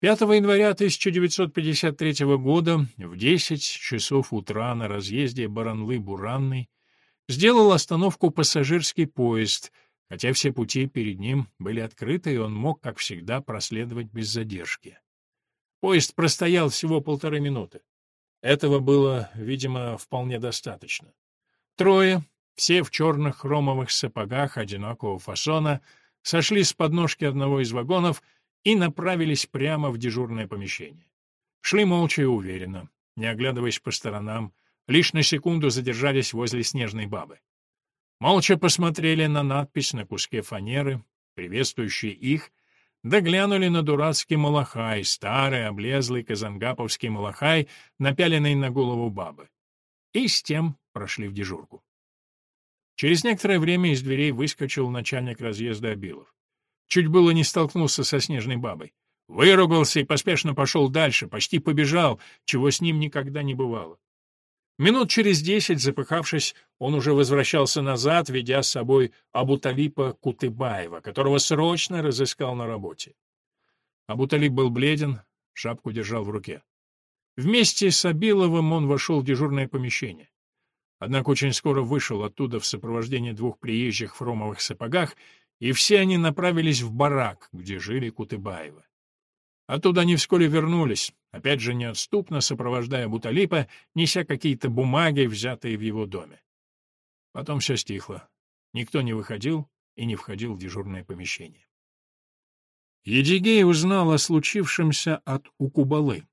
5 января 1953 года в 10 часов утра на разъезде Баранлы-Буранный сделал остановку пассажирский поезд, хотя все пути перед ним были открыты, и он мог, как всегда, проследовать без задержки. Поезд простоял всего полторы минуты. Этого было, видимо, вполне достаточно. Трое, все в черных хромовых сапогах одинакового фасона, сошли с подножки одного из вагонов и направились прямо в дежурное помещение. Шли молча и уверенно, не оглядываясь по сторонам, лишь на секунду задержались возле снежной бабы. Молча посмотрели на надпись на куске фанеры, приветствующей их, да на дурацкий малахай, старый, облезлый казангаповский малахай, напяленный на голову бабы. И с тем прошли в дежурку. Через некоторое время из дверей выскочил начальник разъезда Абилов. Чуть было не столкнулся со снежной бабой. Выругался и поспешно пошел дальше, почти побежал, чего с ним никогда не бывало. Минут через десять, запыхавшись, он уже возвращался назад, ведя с собой Абуталипа Кутыбаева, которого срочно разыскал на работе. Абуталип был бледен, шапку держал в руке. Вместе с Абиловым он вошел в дежурное помещение. Однако очень скоро вышел оттуда в сопровождении двух приезжих в хромовых сапогах, и все они направились в барак, где жили Кутыбаевы. Оттуда они вскоре вернулись, опять же неотступно сопровождая Буталипа, неся какие-то бумаги, взятые в его доме. Потом все стихло. Никто не выходил и не входил в дежурное помещение. Едигей узнал о случившемся от Укубалы.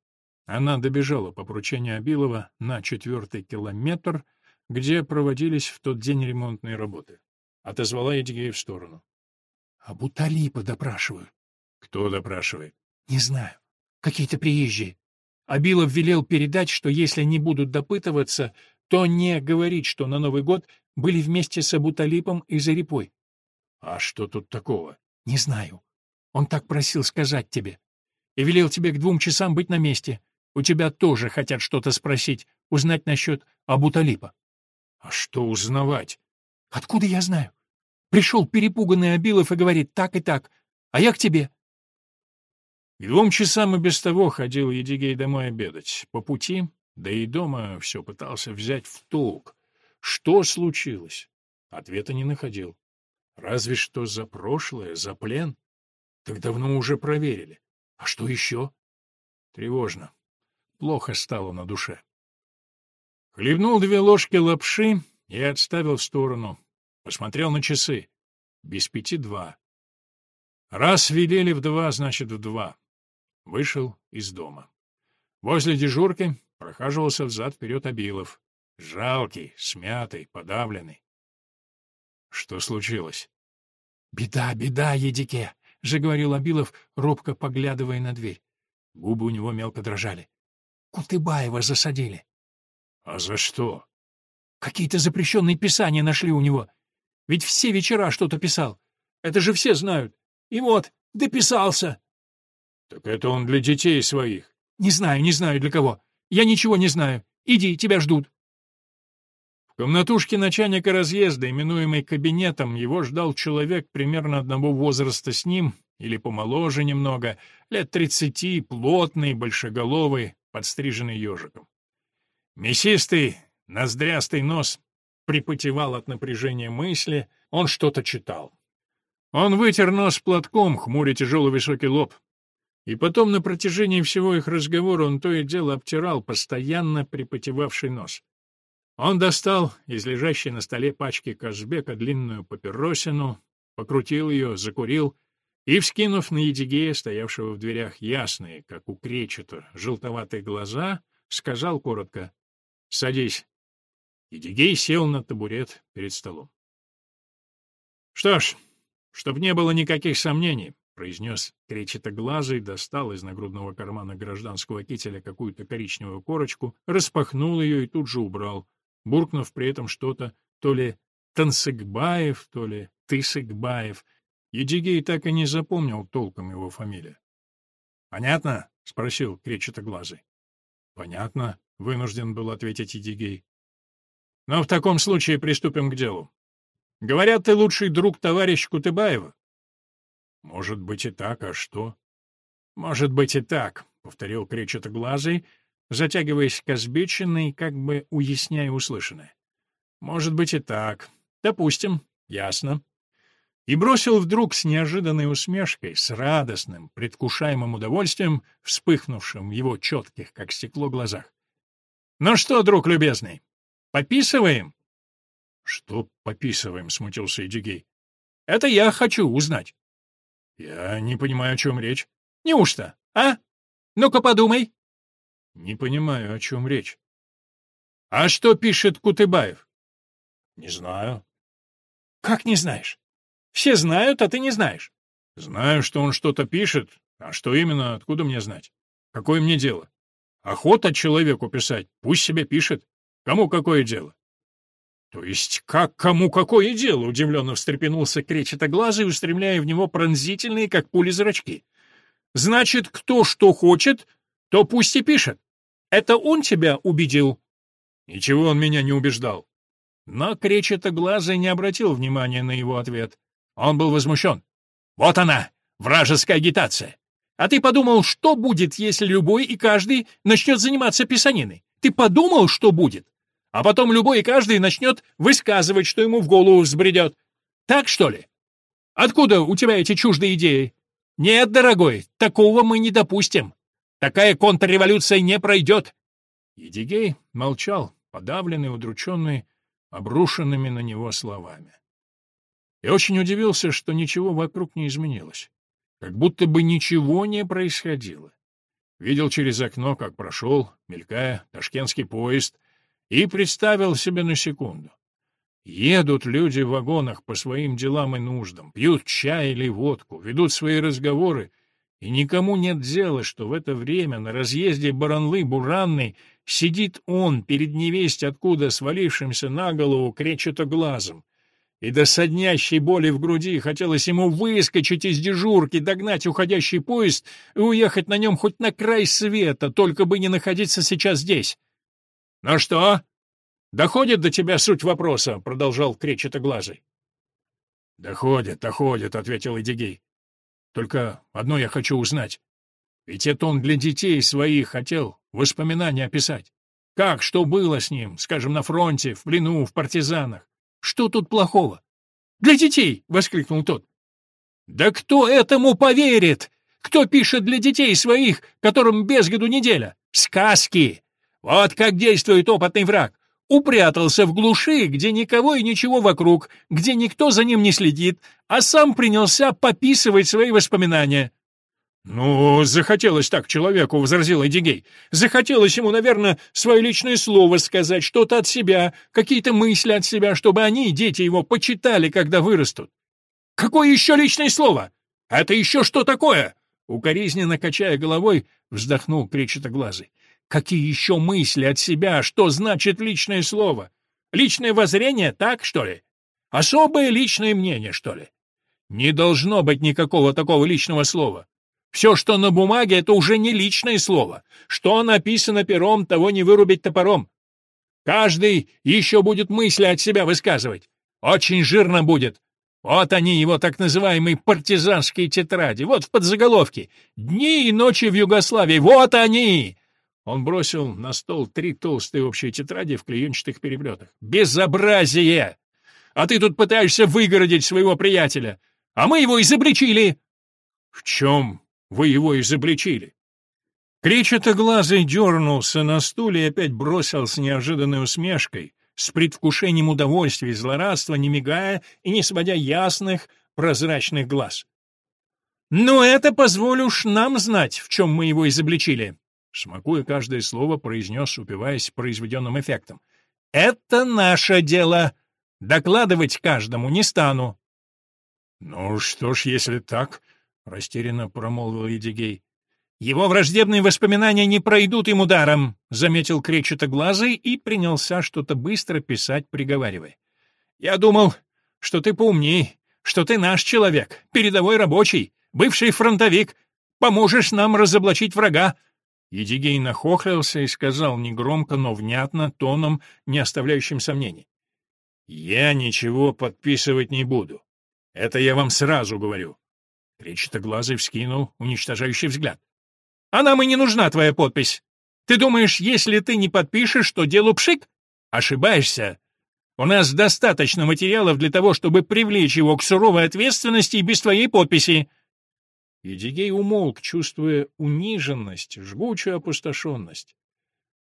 Она добежала по поручению Абилова на четвертый километр, где проводились в тот день ремонтные работы. Отозвала Едигея в сторону. — А Буталипа допрашивают. — Кто допрашивает? Не знаю. Какие-то приезжие. Абилов велел передать, что если не будут допытываться, то не говорить, что на Новый год были вместе с Абуталипом и Зарипой. А что тут такого? Не знаю. Он так просил сказать тебе. И велел тебе к двум часам быть на месте. У тебя тоже хотят что-то спросить, узнать насчет Абуталипа. А что узнавать? Откуда я знаю? Пришел перепуганный Абилов и говорит так и так, а я к тебе. К двум часам и без того ходил Едигей домой обедать. По пути, да и дома все пытался взять в толк. Что случилось? Ответа не находил. Разве что за прошлое, за плен. Так давно уже проверили. А что еще? Тревожно. Плохо стало на душе. Хлебнул две ложки лапши и отставил в сторону. Посмотрел на часы. Без пяти два. Раз велели в два, значит в два. Вышел из дома. Возле дежурки прохаживался взад-вперед Абилов. Жалкий, смятый, подавленный. Что случилось? — Беда, беда, Едике! — же говорил Абилов, робко поглядывая на дверь. Губы у него мелко дрожали. — Кутыбаева засадили. — А за что? — Какие-то запрещенные писания нашли у него. Ведь все вечера что-то писал. Это же все знают. И вот, дописался. Так это он для детей своих. Не знаю, не знаю для кого. Я ничего не знаю. Иди, тебя ждут. В комнатушке начальника разъезда, именуемой кабинетом, его ждал человек примерно одного возраста с ним, или помоложе немного, лет тридцати, плотный, большеголовый, подстриженный ежиком. Мясистый, ноздрястый нос припотевал от напряжения мысли, он что-то читал. Он вытер нос платком, хмуря тяжелый высокий лоб. И потом на протяжении всего их разговора он то и дело обтирал постоянно припотевавший нос. Он достал из лежащей на столе пачки Казбека длинную папиросину, покрутил ее, закурил и, вскинув на Едигея, стоявшего в дверях ясные, как у кречета, желтоватые глаза, сказал коротко «Садись». Едигей сел на табурет перед столом. «Что ж, чтоб не было никаких сомнений, — произнес кречетоглазый, достал из нагрудного кармана гражданского кителя какую-то коричневую корочку, распахнул ее и тут же убрал, буркнув при этом что-то то ли Тансыгбаев, то ли Тысыгбаев. Едигей так и не запомнил толком его фамилию. «Понятно?» — спросил кречетоглазый. «Понятно», — вынужден был ответить Едигей. «Но в таком случае приступим к делу. Говорят, ты лучший друг товарищ Кутыбаева. Может быть и так, а что? «Может быть и так», — повторил кречетоглазый, затягиваясь к озбеченной, как бы уясняя услышанное. «Может быть и так. Допустим. Ясно». И бросил вдруг с неожиданной усмешкой, с радостным, предвкушаемым удовольствием, вспыхнувшим в его четких, как стекло, глазах. «Ну что, друг любезный, пописываем?» «Что пописываем?» — смутился Эдигей. «Это я хочу узнать». «Я не понимаю, о чем речь». «Неужто, а? Ну-ка подумай». «Не понимаю, о чем речь». «А что пишет Кутыбаев?» «Не знаю». «Как не знаешь? Все знают, а ты не знаешь». «Знаю, что он что-то пишет, а что именно, откуда мне знать? Какое мне дело? Охота человеку писать, пусть себе пишет. Кому какое дело?» «То есть как кому какое дело?» — удивленно встрепенулся кречетоглазый, устремляя в него пронзительные, как пули, зрачки. «Значит, кто что хочет, то пусть и пишет. Это он тебя убедил?» «Ничего он меня не убеждал». Но кречетоглазый не обратил внимания на его ответ. Он был возмущен. «Вот она, вражеская агитация! А ты подумал, что будет, если любой и каждый начнет заниматься писаниной? Ты подумал, что будет?» А потом любой и каждый начнет высказывать, что ему в голову взбредет. Так, что ли? Откуда у тебя эти чуждые идеи? Нет, дорогой, такого мы не допустим. Такая контрреволюция не пройдет. Едигей молчал, подавленный, удрученный, обрушенными на него словами. И очень удивился, что ничего вокруг не изменилось. Как будто бы ничего не происходило. Видел через окно, как прошел, мелькая, ташкентский поезд, и представил себе на секунду. Едут люди в вагонах по своим делам и нуждам, пьют чай или водку, ведут свои разговоры, и никому нет дела, что в это время на разъезде Баранлы-Буранной сидит он перед невесть откуда свалившимся на голову кречетоглазом, и до соднящей боли в груди хотелось ему выскочить из дежурки, догнать уходящий поезд и уехать на нем хоть на край света, только бы не находиться сейчас здесь. «Ну что? Доходит до тебя суть вопроса?» — продолжал кречетоглазый. «Доходит, доходит», — ответил Эдигей. «Только одно я хочу узнать. Ведь это он для детей своих хотел воспоминания описать. Как, что было с ним, скажем, на фронте, в плену, в партизанах? Что тут плохого?» «Для детей!» — воскликнул тот. «Да кто этому поверит? Кто пишет для детей своих, которым без году неделя? Сказки! Вот как действует опытный враг. Упрятался в глуши, где никого и ничего вокруг, где никто за ним не следит, а сам принялся пописывать свои воспоминания. «Ну, захотелось так человеку», — возразил Эдигей. «Захотелось ему, наверное, свое личное слово сказать, что-то от себя, какие-то мысли от себя, чтобы они, дети его, почитали, когда вырастут». «Какое еще личное слово? Это еще что такое?» Укоризненно качая головой, вздохнул кречетоглазый. Какие еще мысли от себя, что значит личное слово? Личное воззрение, так, что ли? Особое личное мнение, что ли? Не должно быть никакого такого личного слова. Все, что на бумаге, это уже не личное слово. Что написано пером, того не вырубить топором. Каждый еще будет мысли от себя высказывать. Очень жирно будет. Вот они, его так называемые партизанские тетради. Вот в подзаголовке. «Дни и ночи в Югославии». Вот они! Он бросил на стол три толстые общие тетради в клеенчатых переплетах. «Безобразие! А ты тут пытаешься выгородить своего приятеля! А мы его изобличили!» «В чем вы его изобличили?» Кречетоглазый дернулся на стуле и опять бросил с неожиданной усмешкой, с предвкушением удовольствия и злорадства, не мигая и не сводя ясных, прозрачных глаз. «Ну, это позволь уж нам знать, в чем мы его изобличили. Смакуя каждое слово, произнес, упиваясь произведенным эффектом. «Это наше дело. Докладывать каждому не стану». «Ну что ж, если так...» — растерянно промолвил Едигей. «Его враждебные воспоминания не пройдут ему даром», — заметил кречетоглазый и принялся что-то быстро писать, приговаривая. «Я думал, что ты поумней, что ты наш человек, передовой рабочий, бывший фронтовик, поможешь нам разоблачить врага, Едигей нахохлился и сказал негромко, но внятно, тоном, не оставляющим сомнений. «Я ничего подписывать не буду. Это я вам сразу говорю. Кречетоглазый вскинул уничтожающий взгляд. «А нам и не нужна твоя подпись. Ты думаешь, если ты не подпишешь, то делу пшик? Ошибаешься. У нас достаточно материалов для того, чтобы привлечь его к суровой ответственности и без твоей подписи». Едигей умолк, чувствуя униженность, жгучую опустошенность.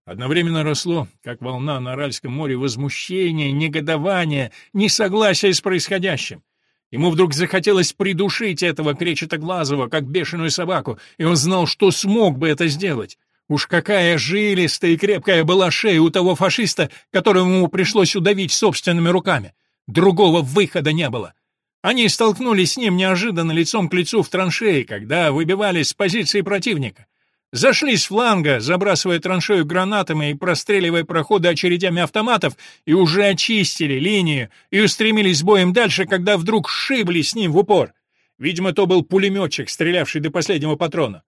Одновременно росло, как волна на Аральском море, возмущение, негодование, несогласие с происходящим. Ему вдруг захотелось придушить этого кречетоглазого, как бешеную собаку, и он знал, что смог бы это сделать. Уж какая жилистая и крепкая была шея у того фашиста, которого ему пришлось удавить собственными руками. Другого выхода не было. Они столкнулись с ним неожиданно лицом к лицу в траншеи, когда выбивались с позиции противника. Зашли с фланга, забрасывая траншею гранатами и простреливая проходы очередями автоматов, и уже очистили линию и устремились с боем дальше, когда вдруг шибли с ним в упор. Видимо, то был пулеметчик, стрелявший до последнего патрона.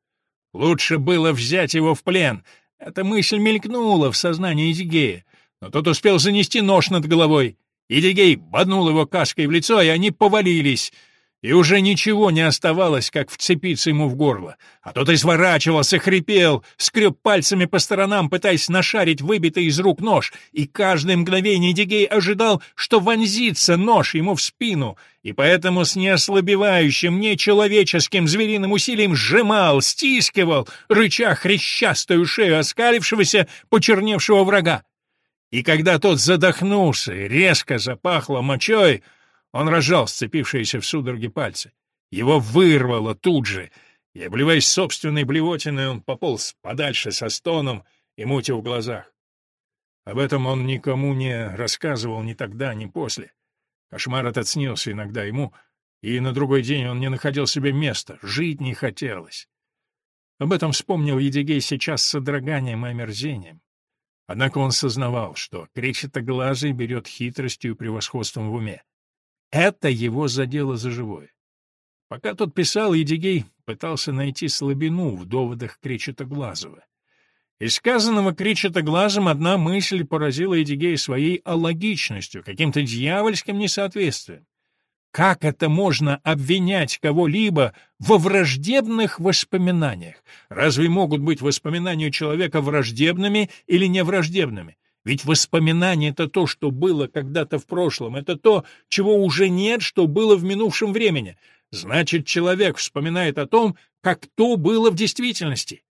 Лучше было взять его в плен. Эта мысль мелькнула в сознании Эдигея, но тот успел занести нож над головой. Эдигей боднул его каской в лицо, и они повалились — и уже ничего не оставалось, как вцепиться ему в горло. А тот изворачивался, хрипел, скреб пальцами по сторонам, пытаясь нашарить выбитый из рук нож, и каждое мгновение Дигей ожидал, что вонзится нож ему в спину, и поэтому с неослабевающим, нечеловеческим звериным усилием сжимал, стискивал, рыча хрящастую шею оскалившегося, почерневшего врага. И когда тот задохнулся и резко запахло мочой, он разжал сцепившиеся в судороге пальцы. Его вырвало тут же, и, обливаясь собственной блевотиной, он пополз подальше со стоном и мутью в глазах. Об этом он никому не рассказывал ни тогда, ни после. Кошмар этот снился иногда ему, и на другой день он не находил себе места, жить не хотелось. Об этом вспомнил Едигей сейчас с содроганием и омерзением. Однако он сознавал, что кречетоглазый берет хитростью и превосходством в уме. Это его задело за живое. Пока тот писал, Едигей пытался найти слабину в доводах Кречетоглазова. Из сказанного Кречетоглазом одна мысль поразила Едигея своей алогичностью, каким-то дьявольским несоответствием. Как это можно обвинять кого-либо во враждебных воспоминаниях? Разве могут быть воспоминания человека враждебными или невраждебными? Ведь воспоминание — это то, что было когда-то в прошлом, это то, чего уже нет, что было в минувшем времени. Значит, человек вспоминает о том, как то было в действительности.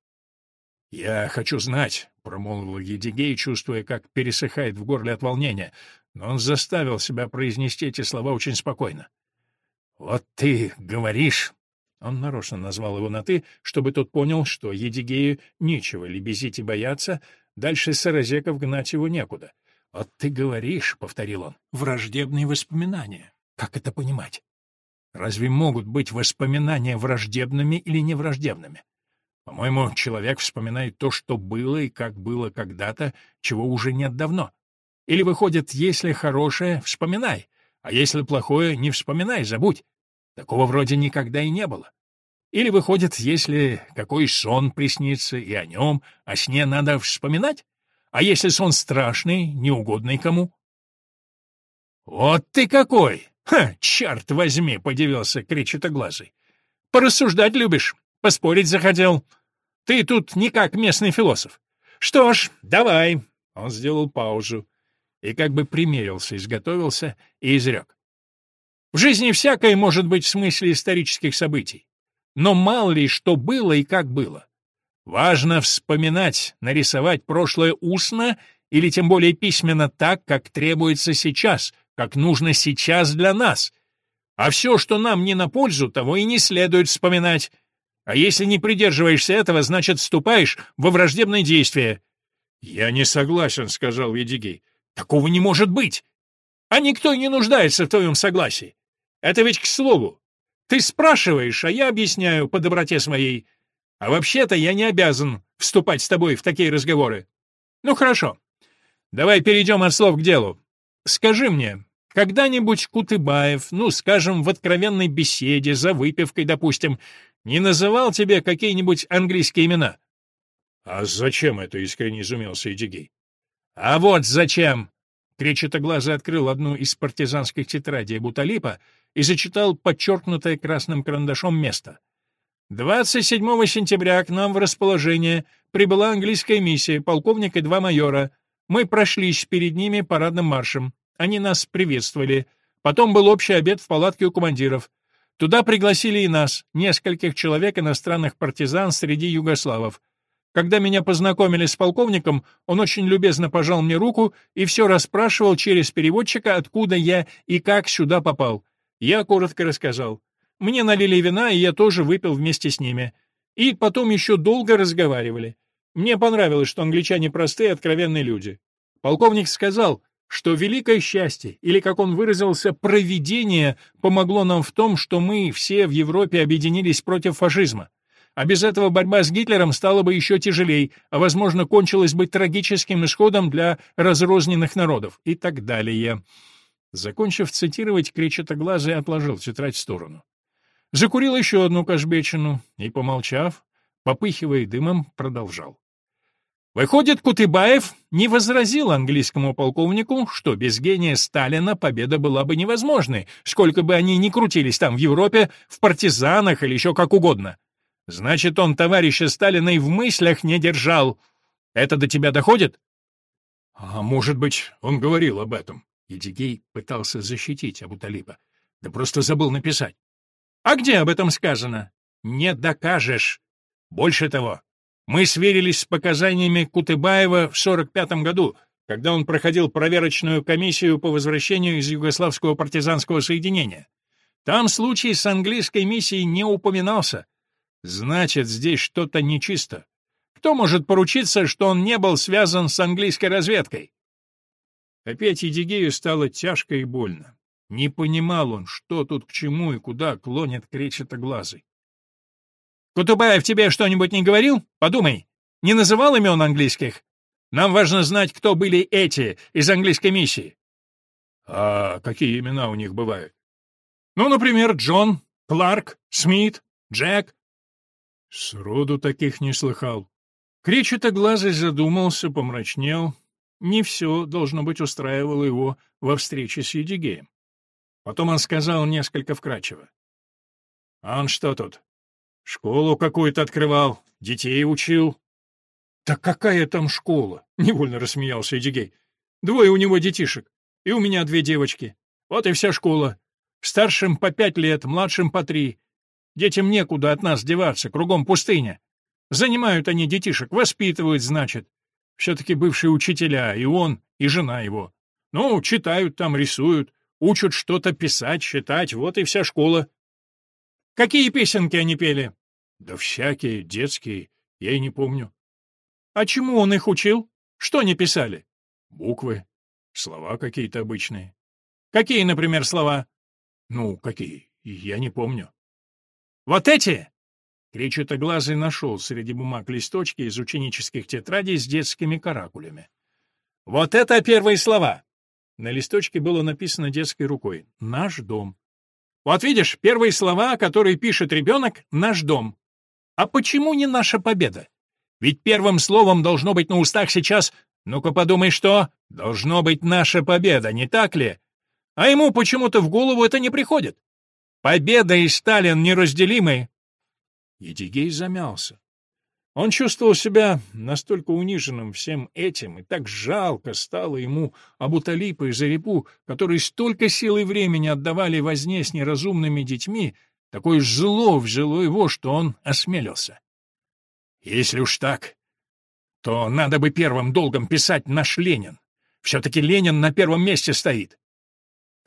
«Я хочу знать», — промолвил Едигей, чувствуя, как пересыхает в горле от волнения, но он заставил себя произнести эти слова очень спокойно. «Вот ты говоришь...» Он нарочно назвал его на «ты», чтобы тот понял, что Едигею нечего лебезить и бояться, Дальше Саразеков гнать его некуда. «Вот ты говоришь», — повторил он, — «враждебные воспоминания. Как это понимать? Разве могут быть воспоминания враждебными или невраждебными? По-моему, человек вспоминает то, что было и как было когда-то, чего уже нет давно. Или выходит, если хорошее — вспоминай, а если плохое — не вспоминай, забудь. Такого вроде никогда и не было. Или, выходит, если какой сон приснится, и о нем, о сне надо вспоминать? А если сон страшный, неугодный кому? «Вот ты какой! Ха, черт возьми!» — подивился кричитоглазый. «Порассуждать любишь, поспорить захотел. Ты тут не как местный философ. Что ж, давай!» Он сделал паузу и как бы примерился, изготовился и изрек. «В жизни всякое может быть в смысле исторических событий но мало ли что было и как было. Важно вспоминать, нарисовать прошлое устно или тем более письменно так, как требуется сейчас, как нужно сейчас для нас. А все, что нам не на пользу, того и не следует вспоминать. А если не придерживаешься этого, значит, вступаешь во враждебное действие. — Я не согласен, — сказал Едигей. — Такого не может быть. А никто не нуждается в твоем согласии. Это ведь к слову. Ты спрашиваешь, а я объясняю по доброте своей. А вообще-то я не обязан вступать с тобой в такие разговоры. Ну хорошо. Давай перейдем от слов к делу. Скажи мне, когда-нибудь Кутыбаев, ну, скажем, в откровенной беседе, за выпивкой, допустим, не называл тебе какие-нибудь английские имена? — А зачем это? — искренне изумился Эдигей. — А вот зачем! Кречетоглазый открыл одну из партизанских тетрадей Буталипа и зачитал подчеркнутое красным карандашом место. 27 сентября к нам в расположение прибыла английская миссия, полковник и два майора. Мы прошлись перед ними парадным маршем. Они нас приветствовали. Потом был общий обед в палатке у командиров. Туда пригласили и нас, нескольких человек иностранных партизан среди югославов. Когда меня познакомили с полковником, он очень любезно пожал мне руку и все расспрашивал через переводчика, откуда я и как сюда попал. Я коротко рассказал. Мне налили вина, и я тоже выпил вместе с ними. И потом еще долго разговаривали. Мне понравилось, что англичане простые, откровенные люди. Полковник сказал, что великое счастье, или, как он выразился, провидение, помогло нам в том, что мы все в Европе объединились против фашизма. А без этого борьба с Гитлером стала бы еще тяжелее, а, возможно, кончилась бы трагическим исходом для разрозненных народов и так далее. Закончив цитировать, Кречетоглазый отложил тетрадь в сторону. Закурил еще одну кашбечину и, помолчав, попыхивая дымом, продолжал. Выходит, Кутыбаев не возразил английскому полковнику, что без гения Сталина победа была бы невозможной, сколько бы они ни крутились там в Европе, в партизанах или еще как угодно. Значит, он товарища Сталина и в мыслях не держал. Это до тебя доходит? А может быть, он говорил об этом. Едигей пытался защитить Абуталиба. Да просто забыл написать. А где об этом сказано? Не докажешь. Больше того, мы сверились с показаниями Кутыбаева в 45 году, когда он проходил проверочную комиссию по возвращению из Югославского партизанского соединения. Там случай с английской миссией не упоминался. Значит, здесь что-то нечисто. Кто может поручиться, что он не был связан с английской разведкой? Опять Едигею стало тяжко и больно. Не понимал он, что тут к чему и куда клонит кречетоглазый. «Кутубаев тебе что-нибудь не говорил? Подумай. Не называл имен английских? Нам важно знать, кто были эти из английской миссии». «А какие имена у них бывают?» «Ну, например, Джон, Кларк, Смит, Джек». «Сроду таких не слыхал». Кречетоглазый задумался, помрачнел. Не все, должно быть, устраивало его во встрече с Едигеем. Потом он сказал несколько вкрадчиво. «А он что тут? Школу какую-то открывал, детей учил». «Так какая там школа?» — невольно рассмеялся Эдигей. «Двое у него детишек, и у меня две девочки. Вот и вся школа. Старшим по пять лет, младшим по три. Детям некуда от нас деваться, кругом пустыня. Занимают они детишек, воспитывают, значит. Все-таки бывшие учителя, и он, и жена его. Ну, читают там, рисуют. Учат что-то писать, читать, вот и вся школа. Какие песенки они пели? Да всякие, детские, я и не помню. А чему он их учил? Что они писали? Буквы, слова какие-то обычные. Какие, например, слова? Ну, какие, я не помню. Вот эти? Кречетоглазый нашел среди бумаг листочки из ученических тетрадей с детскими каракулями. Вот это первые слова. На листочке было написано детской рукой «Наш дом». Вот видишь, первые слова, которые пишет ребенок «Наш дом». А почему не наша победа? Ведь первым словом должно быть на устах сейчас «Ну-ка подумай, что?» Должно быть наша победа, не так ли? А ему почему-то в голову это не приходит. Победа и Сталин неразделимы. Едигей замялся. Он чувствовал себя настолько униженным всем этим, и так жалко стало ему Абуталипа и Зарипу, которые столько сил и времени отдавали возне с неразумными детьми, такое зло взяло его, что он осмелился. Если уж так, то надо бы первым долгом писать наш Ленин. Все-таки Ленин на первом месте стоит.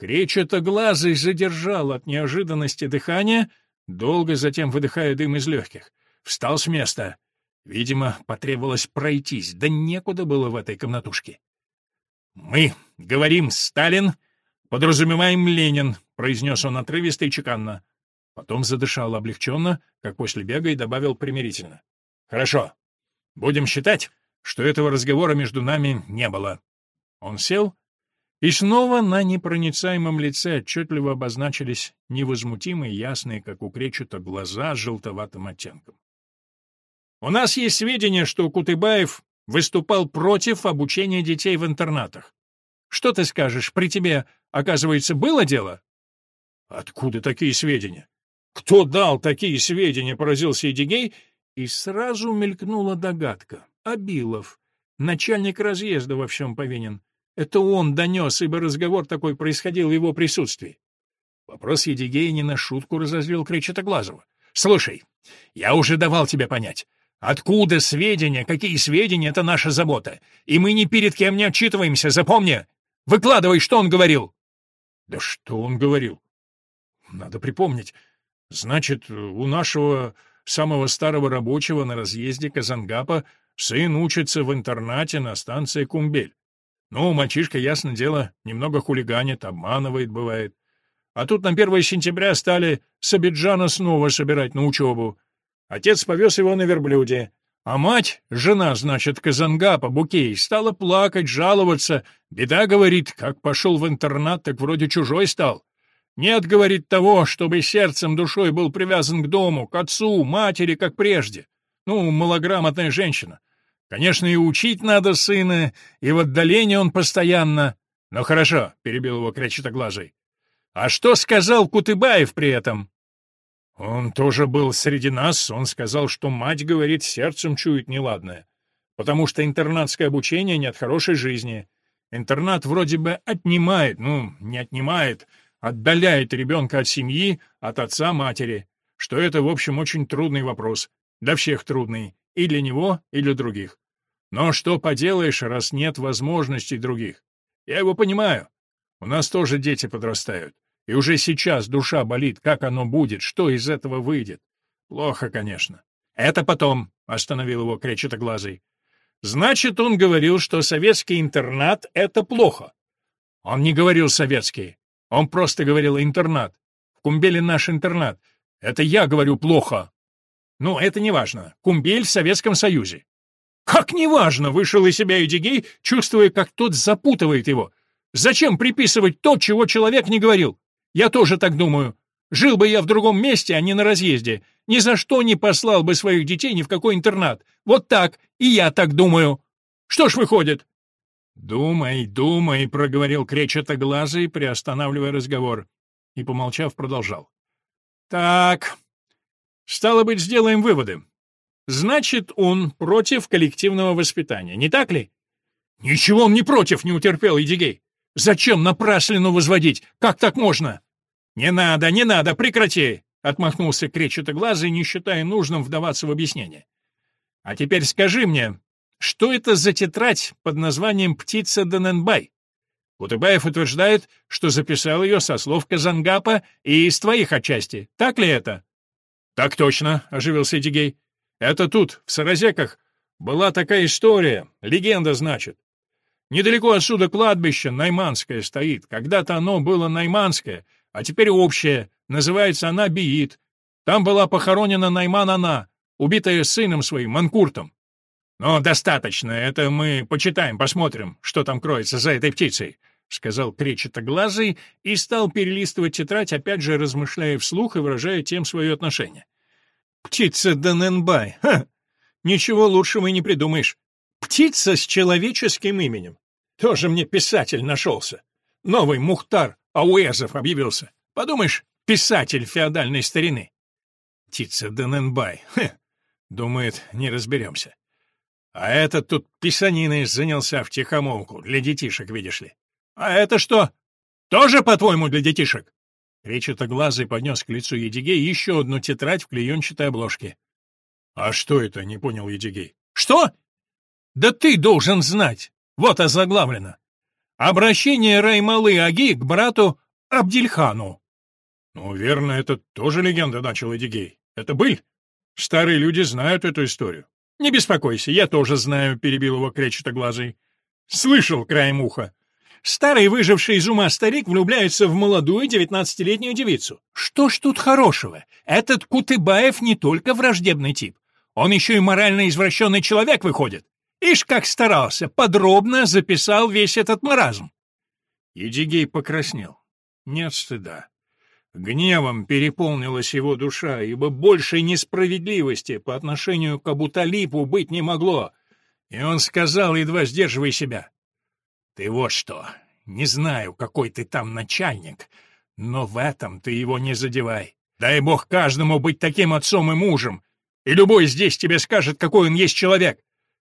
Кречето-глазый задержал от неожиданности дыхание, долго затем выдыхая дым из легких. Встал с места. Видимо, потребовалось пройтись, да некуда было в этой комнатушке. «Мы говорим Сталин, подразумеваем Ленин», — произнес он отрывисто и чеканно. Потом задышал облегченно, как после бега, и добавил примирительно. «Хорошо. Будем считать, что этого разговора между нами не было». Он сел, и снова на непроницаемом лице отчетливо обозначились невозмутимые, ясные, как у кречета, глаза с желтоватым оттенком. У нас есть сведения, что Кутыбаев выступал против обучения детей в интернатах. Что ты скажешь, при тебе, оказывается, было дело? Откуда такие сведения? Кто дал такие сведения, поразился Эдигей, и сразу мелькнула догадка. Абилов, начальник разъезда во всем повинен. Это он донес, ибо разговор такой происходил в его присутствии. Вопрос Едигея не на шутку разозлил Кречетоглазого. — Слушай, я уже давал тебе понять. Откуда сведения, какие сведения — это наша забота. И мы ни перед кем не отчитываемся, запомни. Выкладывай, что он говорил. — Да что он говорил? Надо припомнить. Значит, у нашего самого старого рабочего на разъезде Казангапа сын учится в интернате на станции Кумбель. Ну, мальчишка, ясно дело, немного хулиганит, обманывает, бывает. А тут на 1 сентября стали с Абиджана снова собирать на учебу. Отец повез его на верблюде. А мать, жена, значит, Казангапа, Букей, стала плакать, жаловаться. Беда, говорит, как пошел в интернат, так вроде чужой стал. Нет, говорит, того, чтобы сердцем, душой был привязан к дому, к отцу, матери, как прежде. Ну, малограмотная женщина. Конечно, и учить надо сына, и в отдалении он постоянно. Ну хорошо, — перебил его крячетоглазый. А что сказал Кутыбаев при этом? Он тоже был среди нас, он сказал, что мать, говорит, сердцем чует неладное. Потому что интернатское обучение не от хорошей жизни. Интернат вроде бы отнимает, ну, не отнимает, отдаляет ребенка от семьи, от отца, матери, что это, в общем, очень трудный вопрос, для всех трудный, и для него, и для других. Но что поделаешь, раз нет возможностей других? Я его понимаю. У нас тоже дети подрастают. И уже сейчас душа болит, как оно будет, что из этого выйдет. Плохо, конечно. Это потом, — остановил его кречетоглазый. Значит, он говорил, что советский интернат — это плохо. Он не говорил советский. Он просто говорил «интернат». В Кумбеле наш интернат. Это я говорю плохо. Ну, это не важно. Кумбель в Советском Союзе. Как не важно, вышел из себя Эдигей, чувствуя, как тот запутывает его. Зачем приписывать то, чего человек не говорил? Я тоже так думаю. Жил бы я в другом месте, а не на разъезде. Ни за что не послал бы своих детей ни в какой интернат. Вот так, и я так думаю. Что ж выходит? «Думай, думай», — проговорил кречетоглазый, приостанавливая разговор. И, помолчав, продолжал. «Так, стало быть, сделаем выводы. Значит, он против коллективного воспитания, не так ли?» «Ничего он не против», — не утерпел Едигей. «Зачем напраслину возводить? Как так можно?» «Не надо, не надо, прекрати!» — отмахнулся кречетоглазый, не считая нужным вдаваться в объяснение. «А теперь скажи мне, что это за тетрадь под названием «Птица Даненбай»? Кутыбаев утверждает, что записал ее со слов Казангапа и из твоих отчасти. Так ли это? — Так точно, — оживился Дигей. — Это тут, в Саразеках, была такая история, легенда, значит. Недалеко отсюда кладбище Найманское стоит. Когда-то оно было Найманское, а теперь общее. Называется она Биит. Там была похоронена Найман она, убитая сыном своим, Манкуртом. «Ну, достаточно, это мы почитаем, посмотрим, что там кроется за этой птицей», — сказал кречетоглазый и стал перелистывать тетрадь, опять же размышляя вслух и выражая тем свое отношение. «Птица Даненбай! Ха! Ничего лучшего и не придумаешь. Птица с человеческим именем. Тоже мне писатель нашелся. Новый Мухтар Ауэзов объявился. Подумаешь, писатель феодальной старины. Птица Даненбай. Хе! Думает, не разберемся. А этот тут писаниной занялся втихомолку, для детишек, видишь ли. А это что? Тоже, по-твоему, для детишек? Речетоглазый поднес к лицу Едигей еще одну тетрадь в клеенчатой обложке. — А что это? — не понял Едигей. — Что? Да ты должен знать. Вот озаглавлено. Обращение Раймалы Аги к брату Абдильхану. — Ну, верно, это тоже легенда, — начал Эдигей. — Это быль. Старые люди знают эту историю. «Не беспокойся, я тоже знаю», — перебил его кречетоглазый. «Слышал краем уха. Старый выживший из ума старик влюбляется в молодую девятнадцатилетнюю девицу. Что ж тут хорошего? Этот Кутыбаев не только враждебный тип. Он еще и морально извращенный человек выходит. Ишь, как старался, подробно записал весь этот маразм. Едигей покраснел. Нет стыда. Гневом переполнилась его душа, ибо большей несправедливости по отношению к Абуталипу быть не могло. И он сказал, едва сдерживая себя, «Ты вот что, не знаю, какой ты там начальник, Но в этом ты его не задевай. Дай бог каждому быть таким отцом и мужем, и любой здесь тебе скажет, какой он есть человек.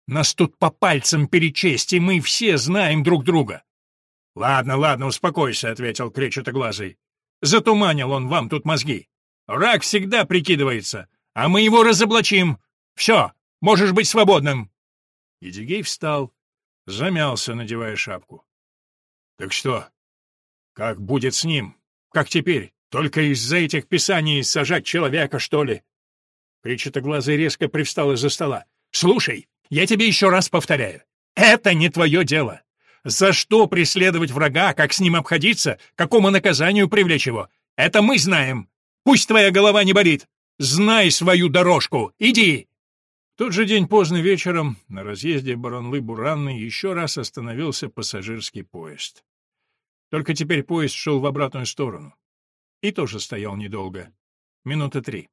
Нас тут по пальцам перечесть, и мы все знаем друг друга. — Ладно, ладно, успокойся, — ответил кречетоглазый. — Затуманил он вам тут мозги. Рак всегда прикидывается, а мы его разоблачим. Все, можешь быть свободным. Едигей встал, замялся, надевая шапку. — Так что? Как будет с ним? Как теперь? Только из-за этих писаний сажать человека, что ли? Кречетоглазый резко привстал из-за стола. — Слушай, я тебе еще раз повторяю. Это не твое дело. За что преследовать врага, как с ним обходиться, какому наказанию привлечь его? Это мы знаем. Пусть твоя голова не болит. Знай свою дорожку. Иди!» В тот же день поздно вечером на разъезде Баранлы-Буранной еще раз остановился пассажирский поезд. Только теперь поезд шел в обратную сторону. И тоже стоял недолго. Минуты три.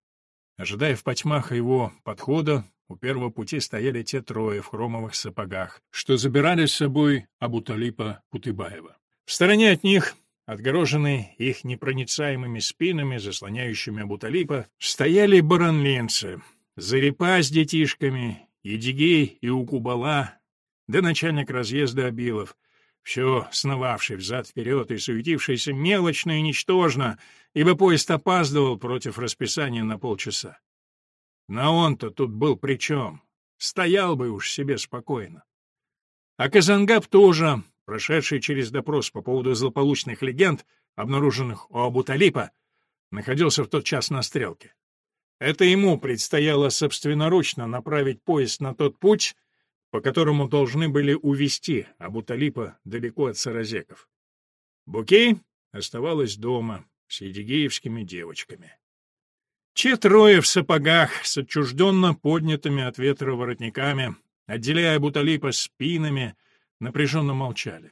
Ожидая в потьмах его подхода, у первого пути стояли те трое в хромовых сапогах, что забирали с собой Абуталипа Кутыбаева. В стороне от них, отгороженные их непроницаемыми спинами, заслоняющими Абуталипа, стояли баранленцы, Зарипа с детишками, Едигей и Укубала, да начальник разъезда Абилов, все сновавший взад-вперед и суетившийся мелочно и ничтожно, ибо поезд опаздывал против расписания на полчаса. Но он-то тут был при чем? Стоял бы уж себе спокойно. А Казангаб тоже, прошедший через допрос по поводу злополучных легенд, обнаруженных у Абуталипа, находился в тот час на стрелке. Это ему предстояло собственноручно направить поезд на тот путь, по которому должны были увести Абуталипа далеко от саразеков. Букей оставалась дома с едигеевскими девочками. Че трое в сапогах, с отчужденно поднятыми от ветра воротниками, отделяя Буталипа спинами, напряженно молчали.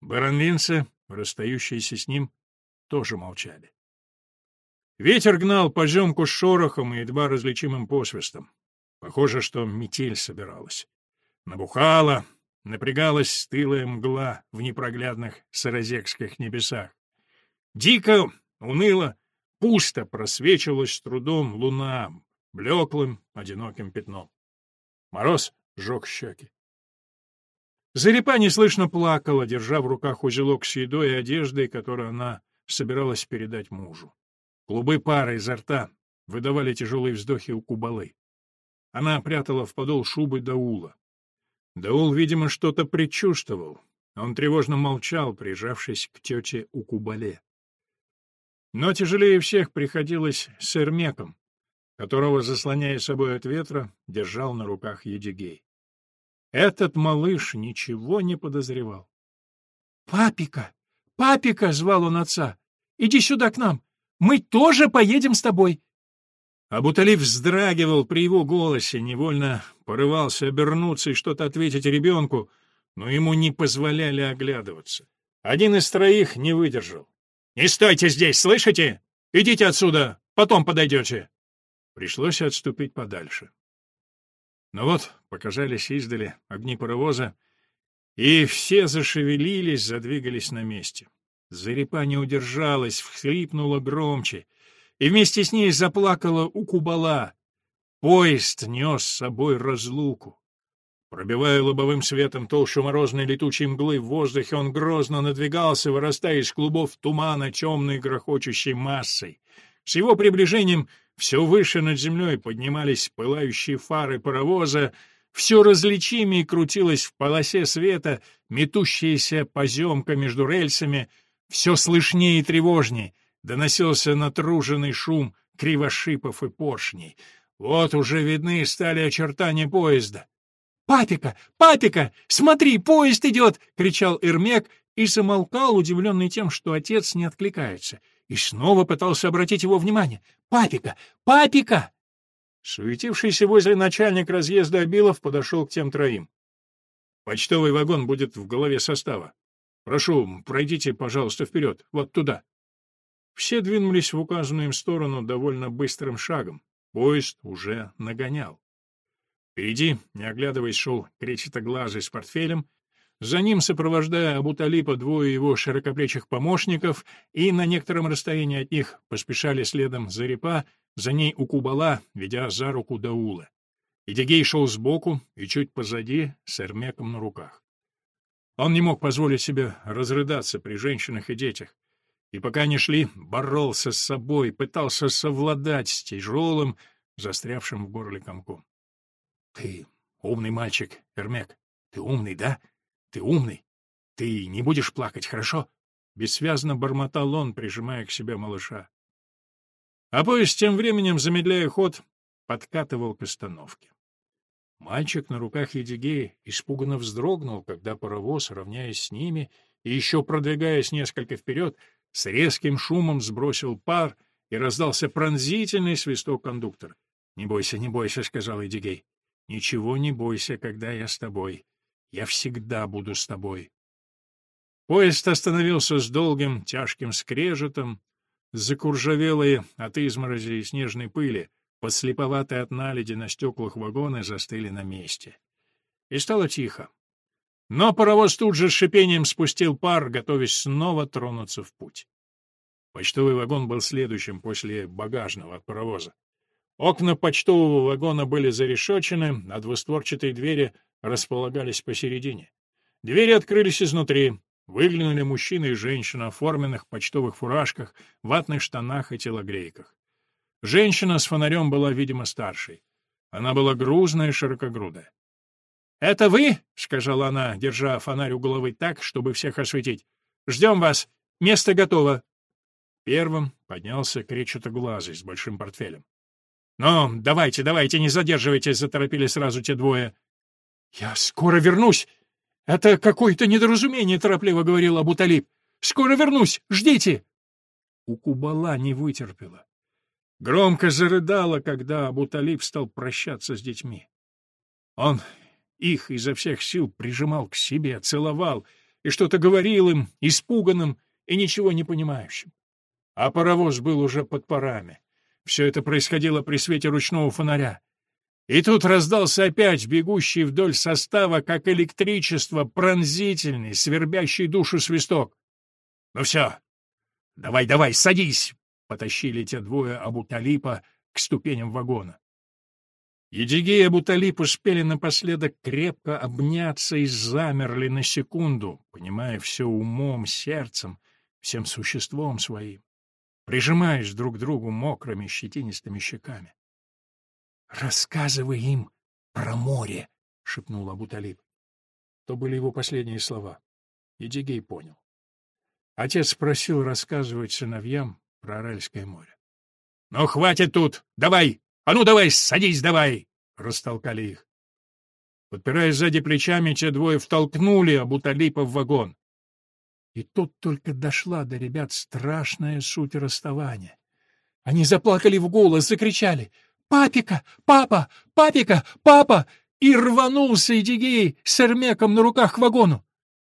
Баранлинцы, расстающиеся с ним, тоже молчали. Ветер гнал поземку с шорохом и едва различимым посвистом. Похоже, что метель собиралась. Набухала, напрягалась стылая мгла в непроглядных саразекских небесах. Дико, уныло, Пусто просвечивалась с трудом луна, блеклым, одиноким пятном. Мороз жег щеки. Зарипа неслышно плакала, держа в руках узелок с едой и одеждой, которую она собиралась передать мужу. Клубы пара изо рта выдавали тяжелые вздохи у кубалы. Она прятала в подол шубы Даула. Даул, видимо, что-то предчувствовал. Он тревожно молчал, прижавшись к тете у кубале. Но тяжелее всех приходилось с Эрмеком, которого, заслоняя собой от ветра, держал на руках Едигей. Этот малыш ничего не подозревал. «Папика! Папика!» — звал он отца. «Иди сюда к нам! Мы тоже поедем с тобой!» Абуталив вздрагивал при его голосе, невольно порывался обернуться и что-то ответить ребенку, но ему не позволяли оглядываться. Один из троих не выдержал. «Не стойте здесь, слышите? Идите отсюда, потом подойдете!» Пришлось отступить подальше. Но вот показались издали огни паровоза, и все зашевелились, задвигались на месте. Зарипа не удержалась, всхлипнула громче, и вместе с ней заплакала у кубала. Поезд нес с собой разлуку. Пробивая лобовым светом толщу морозной летучей мглы в воздухе, он грозно надвигался, вырастая из клубов тумана темной грохочущей массой. С его приближением все выше над землей поднимались пылающие фары паровоза, все различимее крутилось в полосе света, метущаяся поземка между рельсами, все слышнее и тревожней, доносился натруженный шум кривошипов и поршней. Вот уже видны стали очертания поезда. «Папика! Папика! Смотри, поезд идет!» — кричал Эрмек и замолкал, удивленный тем, что отец не откликается, и снова пытался обратить его внимание. «Папика! Папика!» Суетившийся возле начальник разъезда Абилов подошел к тем троим. «Почтовый вагон будет в голове состава. Прошу, пройдите, пожалуйста, вперед, вот туда». Все двинулись в указанную им сторону довольно быстрым шагом. Поезд уже нагонял. Впереди, не оглядываясь, шел кречетоглазый с портфелем, За ним, сопровождая Абуталипа, двое его широкоплечих помощников, и на некотором расстоянии от них поспешали следом Зарипа, за ней Укубала, ведя за руку Даула. Идигей шел сбоку и чуть позади, с Эрмеком на руках. Он не мог позволить себе разрыдаться при женщинах и детях. И пока они шли, боролся с собой, пытался совладать с тяжелым, застрявшим в горле комком. — Ты умный мальчик, Эрмек. Ты умный, да? Ты умный. Ты не будешь плакать, хорошо? Бессвязно бормотал он, прижимая к себе малыша. А поезд тем временем, замедляя ход, подкатывал к остановке. Мальчик на руках Едигея испуганно вздрогнул, когда паровоз, равняясь с ними и еще продвигаясь несколько вперед, с резким шумом сбросил пар, и раздался пронзительный свисток кондуктора. — Не бойся, не бойся, — сказал Эдигей. — Ничего не бойся, когда я с тобой. Я всегда буду с тобой. Поезд остановился с долгим, тяжким скрежетом, закуржавелые от изморози и снежной пыли, подслеповатые от наледи на стеклах вагоны застыли на месте. И стало тихо. Но паровоз тут же с шипением спустил пар, готовясь снова тронуться в путь. Почтовый вагон был следующим после багажного от паровоза. Окна почтового вагона были зарешочены, а двустворчатые двери располагались посередине. Двери открылись изнутри. Выглянули мужчина и женщина в форменных почтовых фуражках, ватных штанах и телогрейках. Женщина с фонарем была, видимо, старшей. Она была грузная и широкогрудая. «Это вы?» — сказала она, держа фонарь у головы так, чтобы всех осветить. «Ждем вас. Место готово». Первым поднялся кречетоглазый с большим портфелем. «Ну, давайте, давайте, не задерживайтесь», — заторопили сразу те двое. «Я скоро вернусь. Это какое-то недоразумение», — торопливо говорил Абуталиб. «Скоро вернусь. Ждите». У Кубала не вытерпела. Громко зарыдала, когда Абуталиб стал прощаться с детьми. Он их изо всех сил прижимал к себе, целовал и что-то говорил им, испуганным и ничего не понимающим. А паровоз был уже под парами. Все это происходило при свете ручного фонаря. И тут раздался опять бегущий вдоль состава, как электричество, пронзительный, свербящий душу свисток. «Ну все, давай, давай, садись!» — потащили те двое Абуталипа к ступеням вагона. Едигей и Абуталип успели напоследок крепко обняться и замерли на секунду, понимая все умом, сердцем, всем существом своим, прижимаясь друг к другу мокрыми щетинистыми щеками. — Рассказывай им про море, — шепнул Абуталип. То были его последние слова. Едигей понял. Отец просил рассказывать сыновьям про Аральское море. — Ну, хватит тут! Давай! «А ну давай, садись давай!» — растолкали их. Подпирая сзади плечами, те двое втолкнули Абуталипа в вагон. И тут только дошла до ребят страшная суть расставания. Они заплакали в голос, закричали «Папика! Папа! Папика! Папа!» И рванулся Эдигей с Эрмеком на руках к вагону.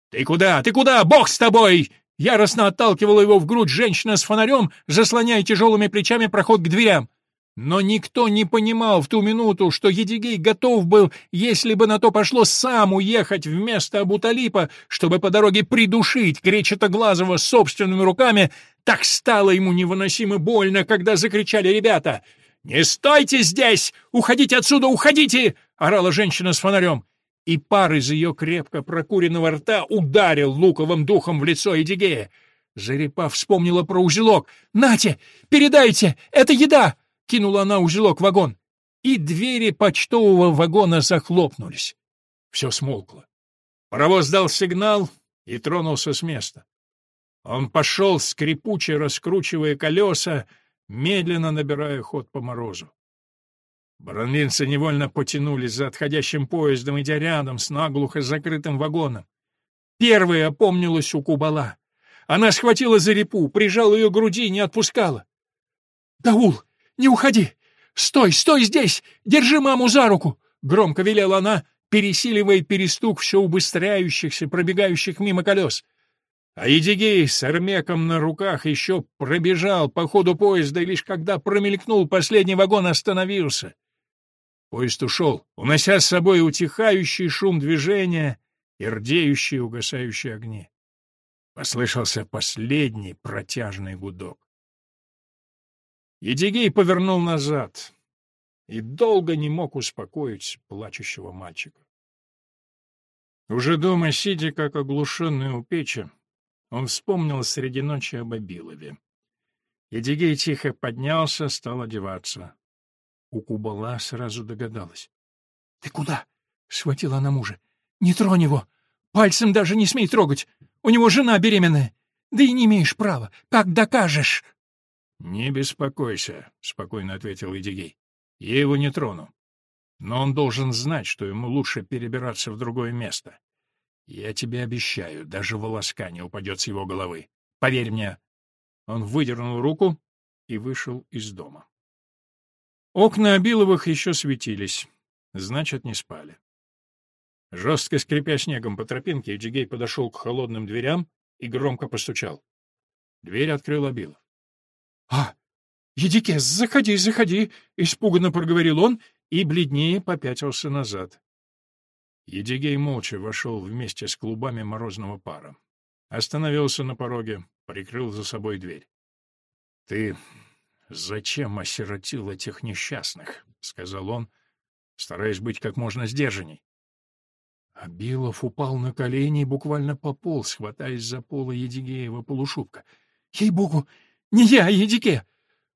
«Ты куда? Ты куда? Бог с тобой!» Яростно отталкивала его в грудь женщина с фонарем, заслоняя тяжелыми плечами проход к дверям. Но никто не понимал в ту минуту, что Едигей готов был, если бы на то пошло, сам уехать вместо Абуталипа, чтобы по дороге придушить Кречетоглазого собственными руками. Так стало ему невыносимо больно, когда закричали ребята. «Не стойте здесь! Уходите отсюда, уходите!» — орала женщина с фонарем. И пар из ее крепко прокуренного рта ударил луковым духом в лицо Едигея. Зарепа вспомнила про узелок. «Нате! Передайте! Это еда! кинула она узелок в вагон, и двери почтового вагона захлопнулись. Все смолкло. Паровоз дал сигнал и тронулся с места. Он пошел, скрипуче раскручивая колеса, медленно набирая ход по морозу. Баранлинцы невольно потянулись за отходящим поездом, идя рядом с наглухо закрытым вагоном. Первая опомнилась у Кубала. Она схватила за репу, прижала ее к груди и не отпускала. «Даул, не уходи! Стой, стой здесь! Держи маму за руку!» — громко велела она, пересиливая перестук все убыстряющихся, пробегающих мимо колес. А Едигей с Армеком на руках еще пробежал по ходу поезда, и лишь когда промелькнул последний вагон, остановился. Поезд ушел, унося с собой утихающий шум движения и рдеющие угасающие огни. Послышался последний протяжный гудок. Едигей повернул назад и долго не мог успокоить плачущего мальчика. Уже дома, сидя как оглушенный у печи, он вспомнил среди ночи об Абилове. Едигей тихо поднялся, стал одеваться. У Кубала сразу догадалась. — Ты куда? — схватила она мужа. — Не тронь его! Пальцем даже не смей трогать! У него жена беременная! Да и не имеешь права! Как докажешь? — Не беспокойся, — спокойно ответил Едигей. — Я его не трону. Но он должен знать, что ему лучше перебираться в другое место. Я тебе обещаю, даже волоска не упадет с его головы. Поверь мне. Он выдернул руку и вышел из дома. Окна Обиловых еще светились, значит, не спали. Жестко скрипя снегом по тропинке, Эдигей подошел к холодным дверям и громко постучал. Дверь открыл Обилов. — А, Едике, заходи, заходи! — испуганно проговорил он и бледнее попятился назад. Едигей молча вошел вместе с клубами морозного пара. Остановился на пороге, прикрыл за собой дверь. — Ты зачем осиротил этих несчастных? — сказал он, стараясь быть как можно сдержанней. Абилов упал на колени и буквально пополз, хватаясь за полы Едигеева полушубка. — Ей-богу, не я, а Едике!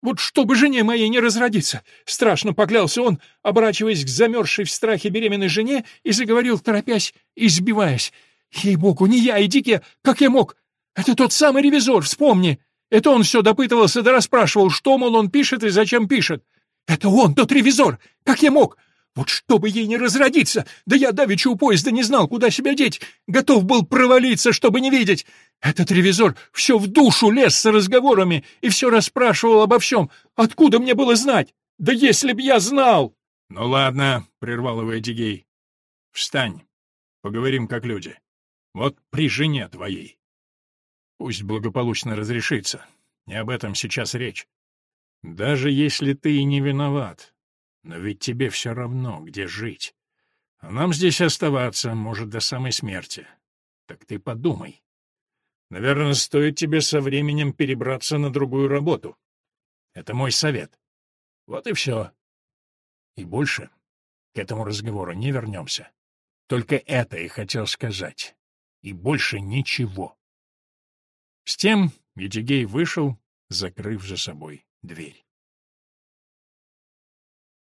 Вот чтобы жене моей не разродиться! Страшно поклялся он, оборачиваясь к замерзшей в страхе беременной жене, и заговорил, торопясь и сбиваясь. Ей-богу, не я, идите, как я мог? Это тот самый ревизор, вспомни! Это он все допытывался да расспрашивал, что, мол, он пишет и зачем пишет. Это он, тот ревизор! Как я мог? Вот чтобы ей не разродиться! Да я давеча у поезда не знал, куда себя деть. Готов был провалиться, чтобы не видеть. Этот ревизор все в душу лез с разговорами и все расспрашивал обо всем. Откуда мне было знать? Да если б я знал! — Ну ладно, — прервал его Эдигей. — Встань, поговорим как люди. Вот при жене твоей. Пусть благополучно разрешится. Не об этом сейчас речь. Даже если ты и не виноват, но ведь тебе все равно, где жить. А нам здесь оставаться, может, до самой смерти. Так ты подумай. Наверное, стоит тебе со временем перебраться на другую работу. Это мой совет. Вот и все. И больше к этому разговору не вернемся. Только это и хотел сказать. И больше ничего. С тем Едигей вышел, закрыв за собой дверь.